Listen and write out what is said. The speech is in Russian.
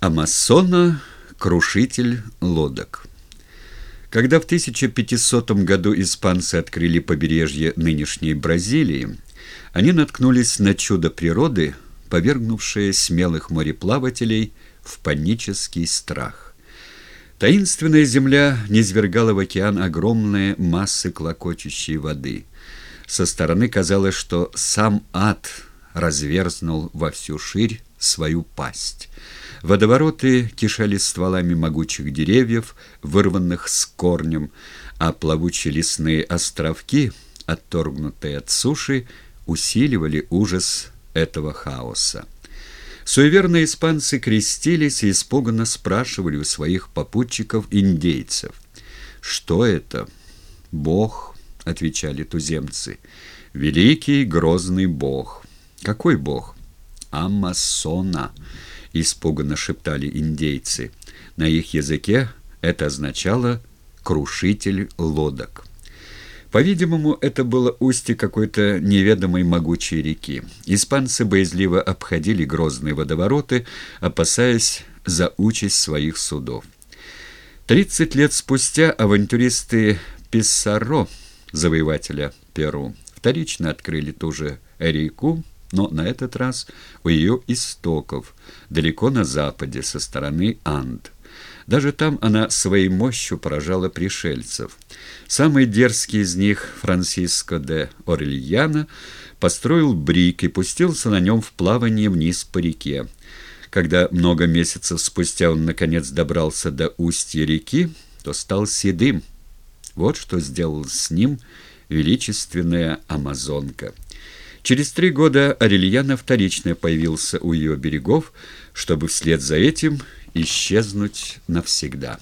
Амасона – крушитель лодок. Когда в 1500 году испанцы открыли побережье нынешней Бразилии, они наткнулись на чудо природы, повергнувшее смелых мореплавателей в панический страх. Таинственная земля низвергала в океан огромные массы клокочущей воды. Со стороны казалось, что сам ад разверзнул во всю ширь свою пасть. Водовороты кишели стволами могучих деревьев, вырванных с корнем, а плавучие лесные островки, отторгнутые от суши, усиливали ужас этого хаоса. Суеверные испанцы крестились и испуганно спрашивали у своих попутчиков-индейцев. «Что это?» «Бог», — отвечали туземцы. «Великий грозный Бог». «Какой Бог?» «Амасона», — испуганно шептали индейцы. На их языке это означало «крушитель лодок». По-видимому, это было устье какой-то неведомой могучей реки. Испанцы боязливо обходили грозные водовороты, опасаясь за участь своих судов. Тридцать лет спустя авантюристы Писсаро, завоевателя Перу, вторично открыли ту же реку, но на этот раз у ее истоков, далеко на западе, со стороны Анд. Даже там она своей мощью поражала пришельцев. Самый дерзкий из них, Франциско де Орельяна, построил брик и пустился на нем в плавание вниз по реке. Когда много месяцев спустя он, наконец, добрался до устья реки, то стал седым. Вот что сделал с ним величественная амазонка. Через три года Арельяна вторично появился у ее берегов, чтобы вслед за этим исчезнуть навсегда.